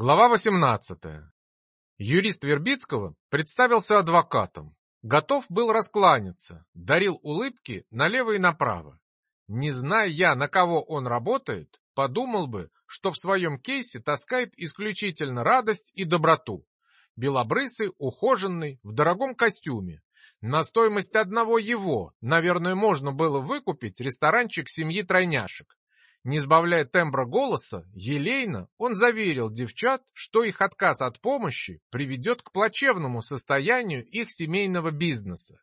Глава 18. Юрист Вербицкого представился адвокатом. Готов был раскланяться, дарил улыбки налево и направо. Не зная я, на кого он работает, подумал бы, что в своем кейсе таскает исключительно радость и доброту. Белобрысый, ухоженный, в дорогом костюме. На стоимость одного его, наверное, можно было выкупить ресторанчик семьи тройняшек. Не сбавляя тембра голоса, елейно он заверил девчат, что их отказ от помощи приведет к плачевному состоянию их семейного бизнеса.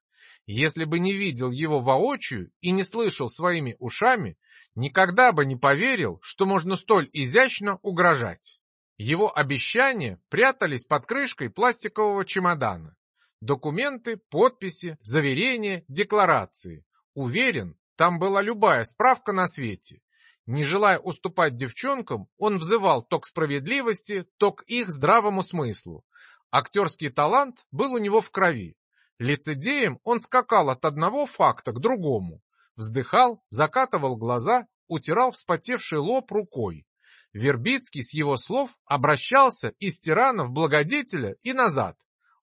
Если бы не видел его воочию и не слышал своими ушами, никогда бы не поверил, что можно столь изящно угрожать. Его обещания прятались под крышкой пластикового чемодана. Документы, подписи, заверения, декларации. Уверен, там была любая справка на свете. Не желая уступать девчонкам, он взывал то к справедливости, то к их здравому смыслу. Актерский талант был у него в крови. Лицедеем он скакал от одного факта к другому. Вздыхал, закатывал глаза, утирал вспотевший лоб рукой. Вербицкий с его слов обращался из тирана в благодетеля и назад.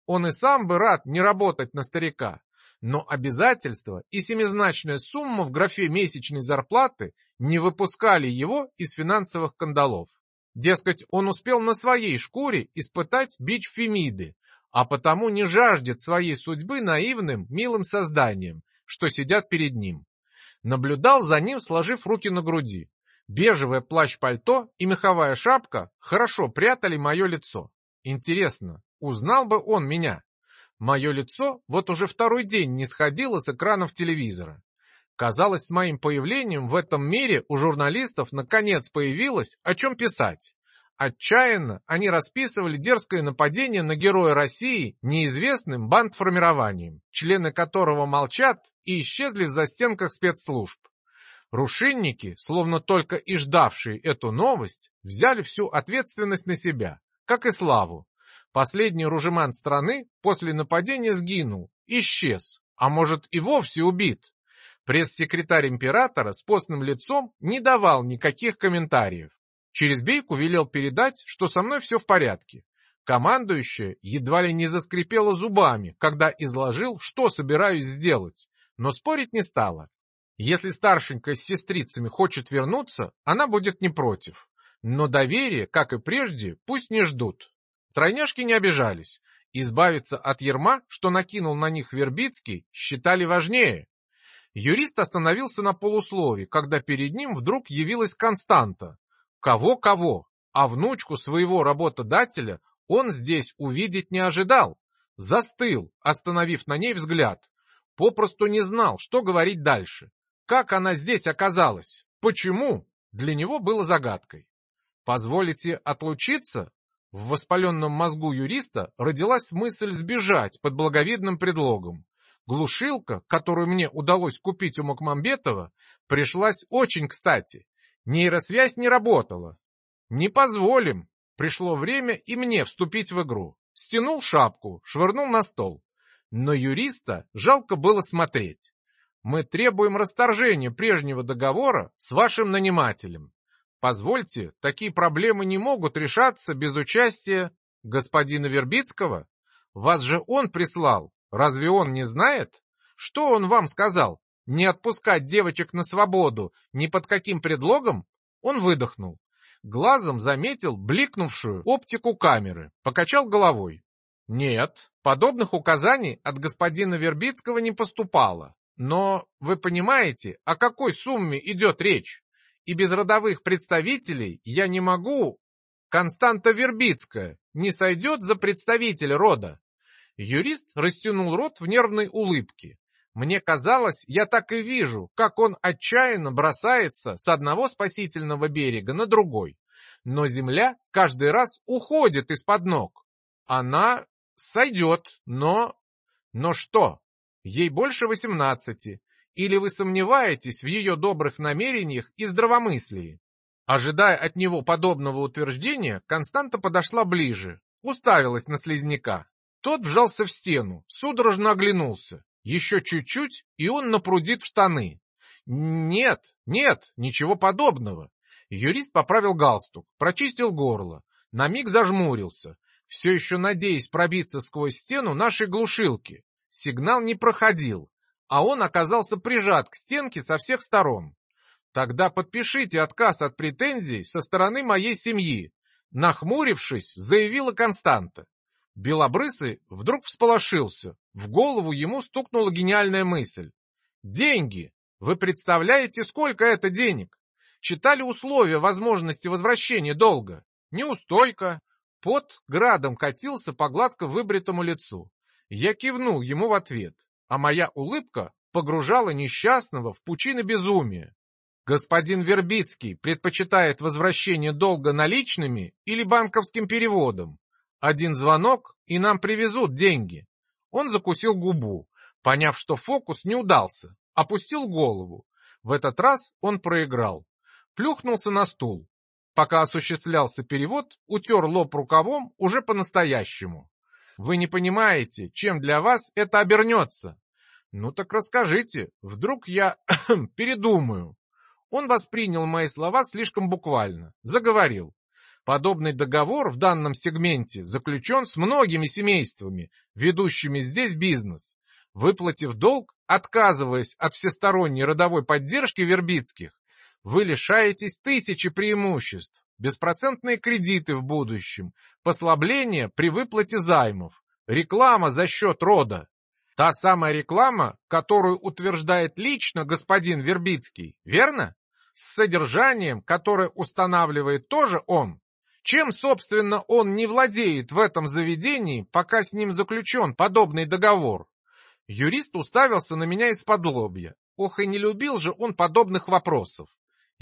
Он и сам бы рад не работать на старика, но обязательства и семизначная сумма в графе месячной зарплаты не выпускали его из финансовых кандалов. Дескать, он успел на своей шкуре испытать бич Фемиды, а потому не жаждет своей судьбы наивным, милым созданием, что сидят перед ним. Наблюдал за ним, сложив руки на груди. Бежевое плащ-пальто и меховая шапка хорошо прятали мое лицо. Интересно, узнал бы он меня? Мое лицо вот уже второй день не сходило с экранов телевизора. Казалось, с моим появлением в этом мире у журналистов наконец появилось о чем писать. Отчаянно они расписывали дерзкое нападение на героя России неизвестным бандформированием, члены которого молчат и исчезли в застенках спецслужб. Рушинники, словно только и ждавшие эту новость, взяли всю ответственность на себя, как и славу, Последний ружеман страны после нападения сгинул, исчез, а может и вовсе убит. Пресс-секретарь императора с постным лицом не давал никаких комментариев. Через Бейку велел передать, что со мной все в порядке. Командующая едва ли не заскрипела зубами, когда изложил, что собираюсь сделать, но спорить не стала. Если старшенькая с сестрицами хочет вернуться, она будет не против. Но доверие, как и прежде, пусть не ждут. Тройняшки не обижались. Избавиться от ерма, что накинул на них Вербицкий, считали важнее. Юрист остановился на полуслове, когда перед ним вдруг явилась Константа. Кого-кого, а внучку своего работодателя он здесь увидеть не ожидал. Застыл, остановив на ней взгляд. Попросту не знал, что говорить дальше. Как она здесь оказалась? Почему? Для него было загадкой. «Позволите отлучиться?» В воспаленном мозгу юриста родилась мысль сбежать под благовидным предлогом. Глушилка, которую мне удалось купить у Макмамбетова, пришлась очень кстати. Нейросвязь не работала. Не позволим. Пришло время и мне вступить в игру. Стянул шапку, швырнул на стол. Но юриста жалко было смотреть. Мы требуем расторжения прежнего договора с вашим нанимателем. Позвольте, такие проблемы не могут решаться без участия господина Вербицкого. Вас же он прислал. Разве он не знает? Что он вам сказал? Не отпускать девочек на свободу ни под каким предлогом? Он выдохнул. Глазом заметил бликнувшую оптику камеры, покачал головой. Нет, подобных указаний от господина Вербицкого не поступало. Но вы понимаете, о какой сумме идет речь? И без родовых представителей я не могу... Константа Вербицкая не сойдет за представителя рода. Юрист растянул рот в нервной улыбке. Мне казалось, я так и вижу, как он отчаянно бросается с одного спасительного берега на другой. Но земля каждый раз уходит из-под ног. Она сойдет, но... Но что? Ей больше восемнадцати, или вы сомневаетесь в ее добрых намерениях и здравомыслии? Ожидая от него подобного утверждения, Константа подошла ближе, уставилась на слизняка. Тот вжался в стену, судорожно оглянулся. Еще чуть-чуть, и он напрудит в штаны. Нет, нет, ничего подобного. Юрист поправил галстук, прочистил горло. На миг зажмурился, все еще надеясь пробиться сквозь стену нашей глушилки. Сигнал не проходил, а он оказался прижат к стенке со всех сторон. Тогда подпишите отказ от претензий со стороны моей семьи. Нахмурившись, заявила Константа. Белобрысый вдруг всполошился. В голову ему стукнула гениальная мысль. Деньги! Вы представляете, сколько это денег? Читали условия возможности возвращения долга? Неустойка. Пот градом катился по гладко выбритому лицу. Я кивнул ему в ответ, а моя улыбка погружала несчастного в пучины безумия. Господин Вербицкий предпочитает возвращение долга наличными или банковским переводом. Один звонок, и нам привезут деньги. Он закусил губу, поняв, что фокус не удался, опустил голову. В этот раз он проиграл. Плюхнулся на стул. Пока осуществлялся перевод, утер лоб рукавом уже по-настоящему. Вы не понимаете, чем для вас это обернется. Ну так расскажите, вдруг я передумаю. Он воспринял мои слова слишком буквально, заговорил. Подобный договор в данном сегменте заключен с многими семействами, ведущими здесь бизнес. Выплатив долг, отказываясь от всесторонней родовой поддержки Вербицких, вы лишаетесь тысячи преимуществ, беспроцентные кредиты в будущем, послабление при выплате займов, реклама за счет рода. Та самая реклама, которую утверждает лично господин Вербицкий, верно? с содержанием, которое устанавливает тоже он. Чем, собственно, он не владеет в этом заведении, пока с ним заключен подобный договор? Юрист уставился на меня из-под лобья. Ох, и не любил же он подобных вопросов.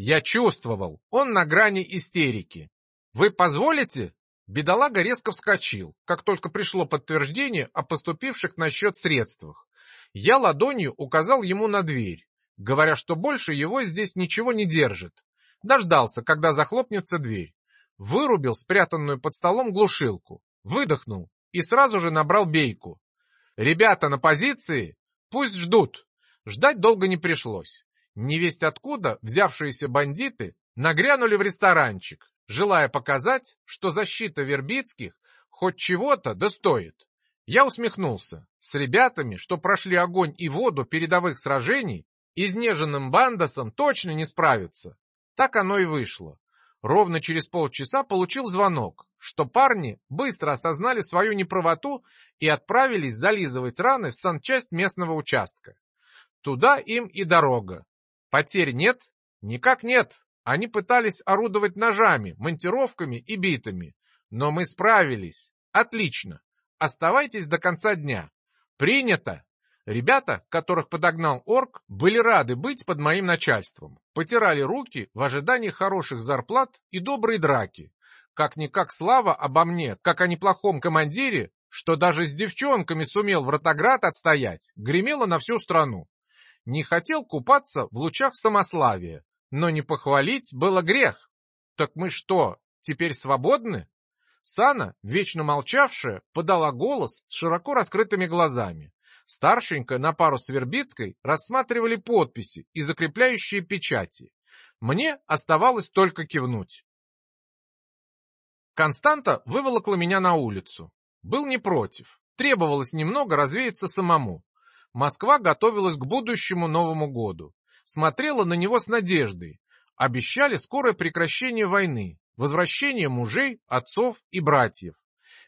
Я чувствовал, он на грани истерики. «Вы позволите?» Бедолага резко вскочил, как только пришло подтверждение о поступивших на счет средствах. Я ладонью указал ему на дверь говоря, что больше его здесь ничего не держит. Дождался, когда захлопнется дверь. Вырубил спрятанную под столом глушилку. Выдохнул и сразу же набрал бейку. «Ребята на позиции? Пусть ждут». Ждать долго не пришлось. Невесть откуда взявшиеся бандиты нагрянули в ресторанчик, желая показать, что защита Вербицких хоть чего-то достоит. Я усмехнулся. С ребятами, что прошли огонь и воду передовых сражений, Изнеженным бандосом точно не справится. Так оно и вышло. Ровно через полчаса получил звонок, что парни быстро осознали свою неправоту и отправились зализывать раны в санчасть местного участка. Туда им и дорога. Потерь нет? Никак нет. Они пытались орудовать ножами, монтировками и битами. Но мы справились. Отлично. Оставайтесь до конца дня. Принято. Ребята, которых подогнал орк, были рады быть под моим начальством. Потирали руки в ожидании хороших зарплат и доброй драки. Как-никак слава обо мне, как о неплохом командире, что даже с девчонками сумел вратоград отстоять, гремела на всю страну. Не хотел купаться в лучах самославия, но не похвалить было грех. Так мы что, теперь свободны? Сана, вечно молчавшая, подала голос с широко раскрытыми глазами. Старшенькая на пару с Вербицкой рассматривали подписи и закрепляющие печати. Мне оставалось только кивнуть. Константа выволокла меня на улицу. Был не против. Требовалось немного развеяться самому. Москва готовилась к будущему Новому году. Смотрела на него с надеждой. Обещали скорое прекращение войны, возвращение мужей, отцов и братьев.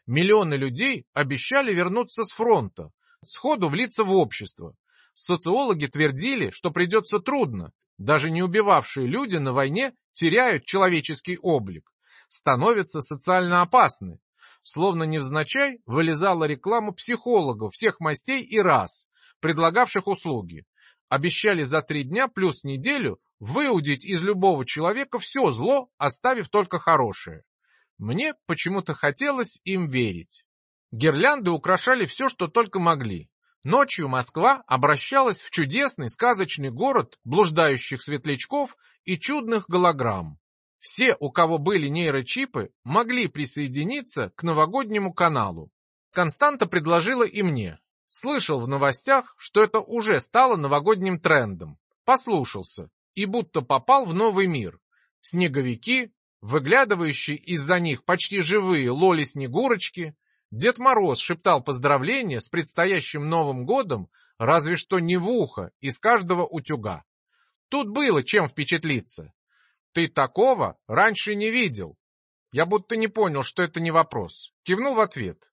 Миллионы людей обещали вернуться с фронта, сходу влиться в общество. Социологи твердили, что придется трудно. Даже не убивавшие люди на войне теряют человеческий облик, становятся социально опасны. Словно невзначай вылезала реклама психологов всех мастей и рас, предлагавших услуги. Обещали за три дня плюс неделю выудить из любого человека все зло, оставив только хорошее. Мне почему-то хотелось им верить. Гирлянды украшали все, что только могли. Ночью Москва обращалась в чудесный сказочный город блуждающих светлячков и чудных голограмм. Все, у кого были нейрочипы, могли присоединиться к новогоднему каналу. Константа предложила и мне. Слышал в новостях, что это уже стало новогодним трендом. Послушался и будто попал в новый мир. Снеговики, выглядывающие из-за них почти живые лоли-снегурочки. Дед Мороз шептал поздравления с предстоящим Новым годом, разве что не в ухо, из каждого утюга. Тут было чем впечатлиться. Ты такого раньше не видел. Я будто не понял, что это не вопрос. Кивнул в ответ.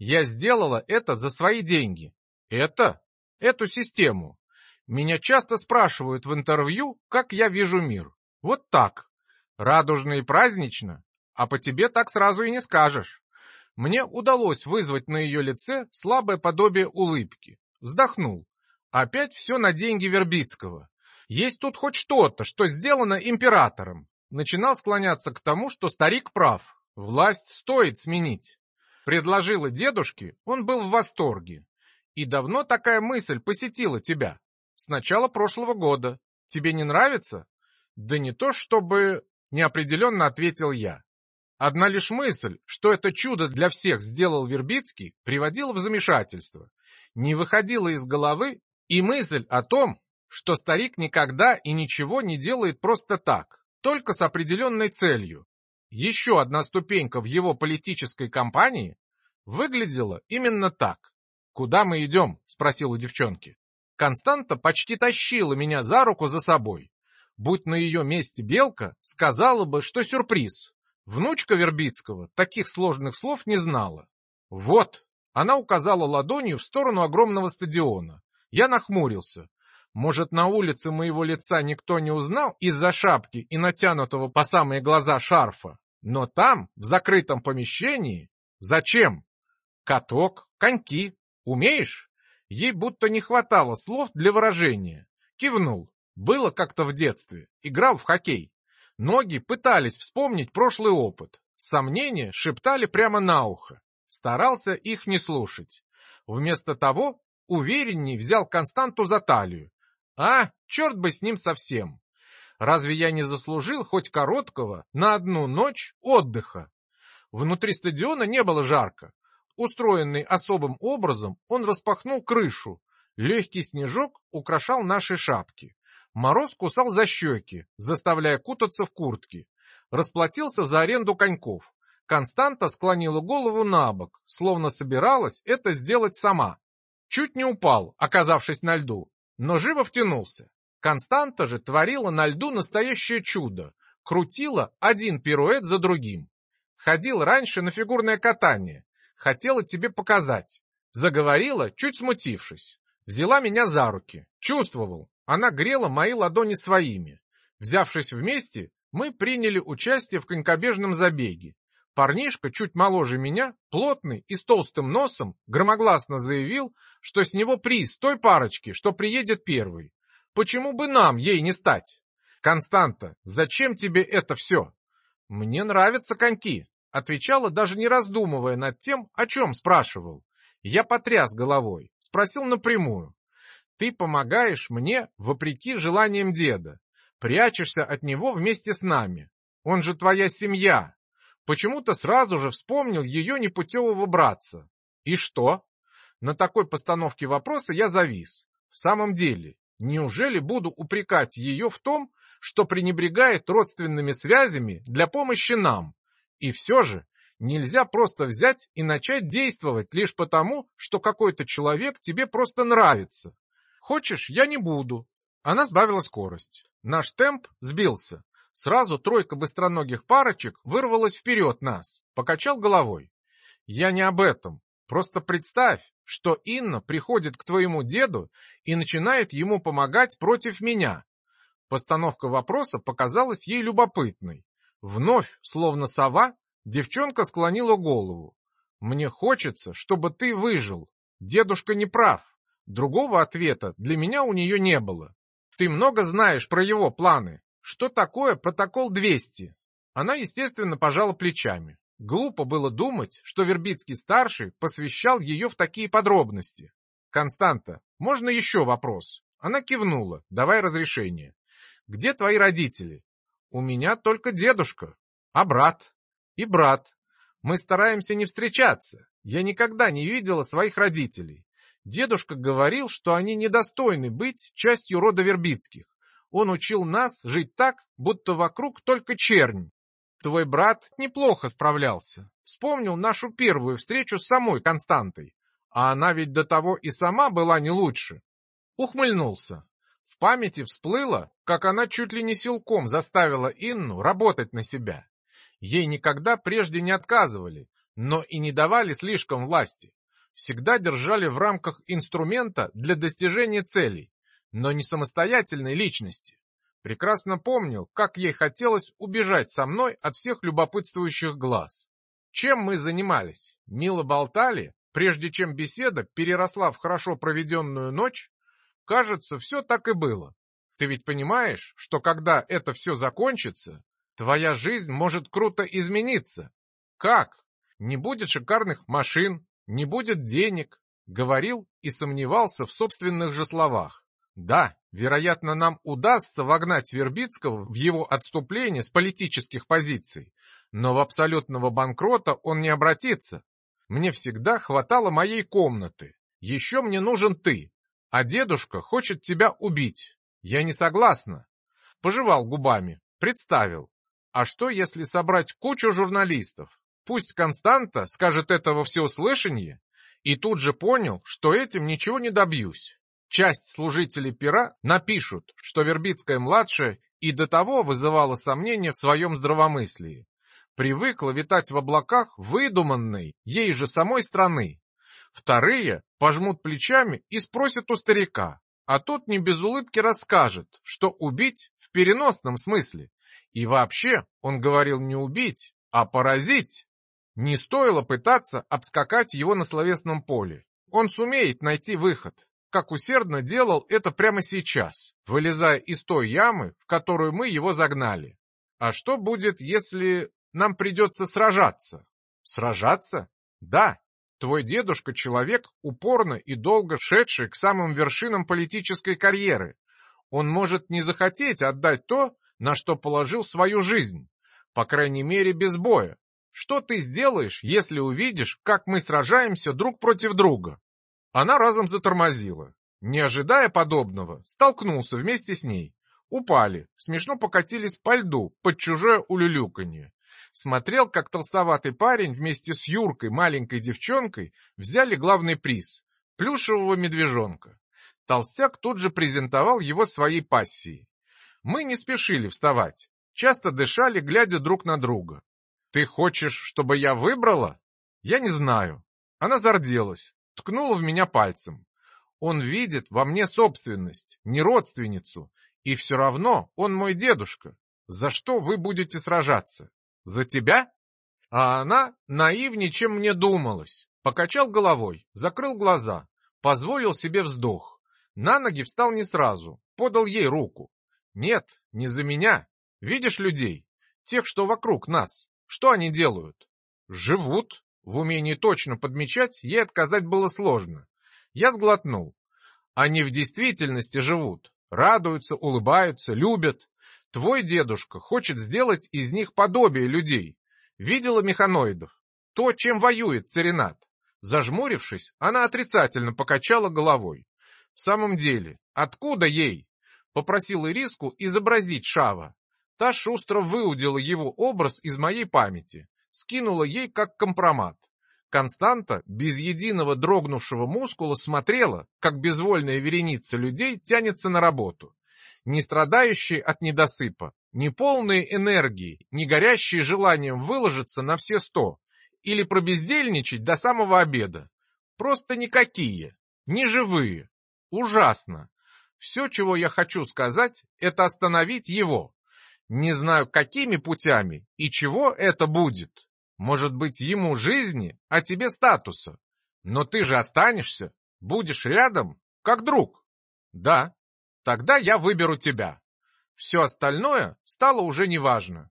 Я сделала это за свои деньги. Это? Эту систему. Меня часто спрашивают в интервью, как я вижу мир. Вот так. Радужно и празднично. А по тебе так сразу и не скажешь. Мне удалось вызвать на ее лице слабое подобие улыбки. Вздохнул. Опять все на деньги Вербицкого. Есть тут хоть что-то, что сделано императором. Начинал склоняться к тому, что старик прав. Власть стоит сменить. Предложила дедушке, он был в восторге. И давно такая мысль посетила тебя? С начала прошлого года. Тебе не нравится? Да не то чтобы... Неопределенно ответил я. Одна лишь мысль, что это чудо для всех сделал Вербицкий, приводила в замешательство. Не выходила из головы и мысль о том, что старик никогда и ничего не делает просто так, только с определенной целью. Еще одна ступенька в его политической кампании выглядела именно так. «Куда мы идем?» – спросил у девчонки. Константа почти тащила меня за руку за собой. Будь на ее месте Белка, сказала бы, что сюрприз. Внучка Вербицкого таких сложных слов не знала. «Вот!» — она указала ладонью в сторону огромного стадиона. Я нахмурился. Может, на улице моего лица никто не узнал из-за шапки и натянутого по самые глаза шарфа. Но там, в закрытом помещении... Зачем? Каток, коньки. Умеешь? Ей будто не хватало слов для выражения. Кивнул. Было как-то в детстве. Играл в хоккей. Ноги пытались вспомнить прошлый опыт. Сомнения шептали прямо на ухо. Старался их не слушать. Вместо того уверенней взял Константу за талию. А, черт бы с ним совсем. Разве я не заслужил хоть короткого на одну ночь отдыха? Внутри стадиона не было жарко. Устроенный особым образом, он распахнул крышу. Легкий снежок украшал наши шапки. Мороз кусал за щеки, заставляя кутаться в куртке. Расплатился за аренду коньков. Константа склонила голову на бок, словно собиралась это сделать сама. Чуть не упал, оказавшись на льду, но живо втянулся. Константа же творила на льду настоящее чудо. Крутила один пируэт за другим. Ходил раньше на фигурное катание, хотела тебе показать. Заговорила, чуть смутившись. Взяла меня за руки. Чувствовал. Она грела мои ладони своими. Взявшись вместе, мы приняли участие в конькобежном забеге. Парнишка, чуть моложе меня, плотный и с толстым носом, громогласно заявил, что с него приз той парочки, что приедет первый. Почему бы нам ей не стать? Константа, зачем тебе это все? Мне нравятся коньки, Отвечала, даже не раздумывая над тем, о чем спрашивал. Я потряс головой, спросил напрямую. Ты помогаешь мне вопреки желаниям деда. Прячешься от него вместе с нами. Он же твоя семья. Почему-то сразу же вспомнил ее непутевого братца. И что? На такой постановке вопроса я завис. В самом деле, неужели буду упрекать ее в том, что пренебрегает родственными связями для помощи нам? И все же нельзя просто взять и начать действовать лишь потому, что какой-то человек тебе просто нравится. Хочешь, я не буду. Она сбавила скорость. Наш темп сбился. Сразу тройка быстроногих парочек вырвалась вперед нас. Покачал головой. Я не об этом. Просто представь, что Инна приходит к твоему деду и начинает ему помогать против меня. Постановка вопроса показалась ей любопытной. Вновь, словно сова, девчонка склонила голову. «Мне хочется, чтобы ты выжил. Дедушка не прав. Другого ответа для меня у нее не было. Ты много знаешь про его планы. Что такое протокол 200?» Она, естественно, пожала плечами. Глупо было думать, что Вербицкий-старший посвящал ее в такие подробности. «Константа, можно еще вопрос?» Она кивнула, давай разрешение. «Где твои родители?» У меня только дедушка, а брат и брат. Мы стараемся не встречаться. Я никогда не видела своих родителей. Дедушка говорил, что они недостойны быть частью рода Вербицких. Он учил нас жить так, будто вокруг только чернь. Твой брат неплохо справлялся. Вспомнил нашу первую встречу с самой Константой. А она ведь до того и сама была не лучше. Ухмыльнулся. В памяти всплыло, как она чуть ли не силком заставила Инну работать на себя. Ей никогда прежде не отказывали, но и не давали слишком власти. Всегда держали в рамках инструмента для достижения целей, но не самостоятельной личности. Прекрасно помнил, как ей хотелось убежать со мной от всех любопытствующих глаз. Чем мы занимались? Мило болтали, прежде чем беседа переросла в хорошо проведенную ночь? Кажется, все так и было. Ты ведь понимаешь, что когда это все закончится, твоя жизнь может круто измениться. Как? Не будет шикарных машин, не будет денег. Говорил и сомневался в собственных же словах. Да, вероятно, нам удастся вогнать Вербицкого в его отступление с политических позиций, но в абсолютного банкрота он не обратится. Мне всегда хватало моей комнаты. Еще мне нужен ты, а дедушка хочет тебя убить. Я не согласна. Пожевал губами, представил. А что, если собрать кучу журналистов? Пусть Константа скажет это во всеуслышание, и тут же понял, что этим ничего не добьюсь. Часть служителей пера напишут, что Вербицкая-младшая и до того вызывала сомнения в своем здравомыслии. Привыкла витать в облаках выдуманной, ей же самой страны. Вторые пожмут плечами и спросят у старика, а тот не без улыбки расскажет, что убить в переносном смысле. И вообще, он говорил не убить, а поразить. Не стоило пытаться обскакать его на словесном поле. Он сумеет найти выход как усердно делал это прямо сейчас, вылезая из той ямы, в которую мы его загнали. А что будет, если нам придется сражаться? Сражаться? Да. Твой дедушка — человек, упорно и долго шедший к самым вершинам политической карьеры. Он может не захотеть отдать то, на что положил свою жизнь, по крайней мере без боя. Что ты сделаешь, если увидишь, как мы сражаемся друг против друга? Она разом затормозила. Не ожидая подобного, столкнулся вместе с ней. Упали, смешно покатились по льду под чужое улюлюканье. Смотрел, как толстоватый парень вместе с Юркой, маленькой девчонкой, взяли главный приз — плюшевого медвежонка. Толстяк тут же презентовал его своей пассией. Мы не спешили вставать, часто дышали, глядя друг на друга. «Ты хочешь, чтобы я выбрала?» «Я не знаю». Она зарделась, ткнула в меня пальцем. Он видит во мне собственность, не родственницу, и все равно он мой дедушка. За что вы будете сражаться? За тебя? А она наивнее, чем мне думалось. Покачал головой, закрыл глаза, позволил себе вздох. На ноги встал не сразу, подал ей руку. Нет, не за меня. Видишь людей? Тех, что вокруг нас. Что они делают? Живут. В умении точно подмечать ей отказать было сложно. Я сглотнул. Они в действительности живут, радуются, улыбаются, любят. Твой дедушка хочет сделать из них подобие людей. Видела механоидов? То, чем воюет Царинат. Зажмурившись, она отрицательно покачала головой. В самом деле, откуда ей? Попросил Ириску изобразить Шава. Та шустро выудила его образ из моей памяти скинула ей как компромат. Константа без единого дрогнувшего мускула смотрела, как безвольная вереница людей тянется на работу. Не страдающие от недосыпа, не полные энергии, не горящие желанием выложиться на все сто или пробездельничать до самого обеда. Просто никакие, не живые. Ужасно. Все, чего я хочу сказать, это остановить его. Не знаю, какими путями и чего это будет. Может быть, ему жизни, а тебе статуса. Но ты же останешься, будешь рядом, как друг. Да, тогда я выберу тебя. Все остальное стало уже неважно.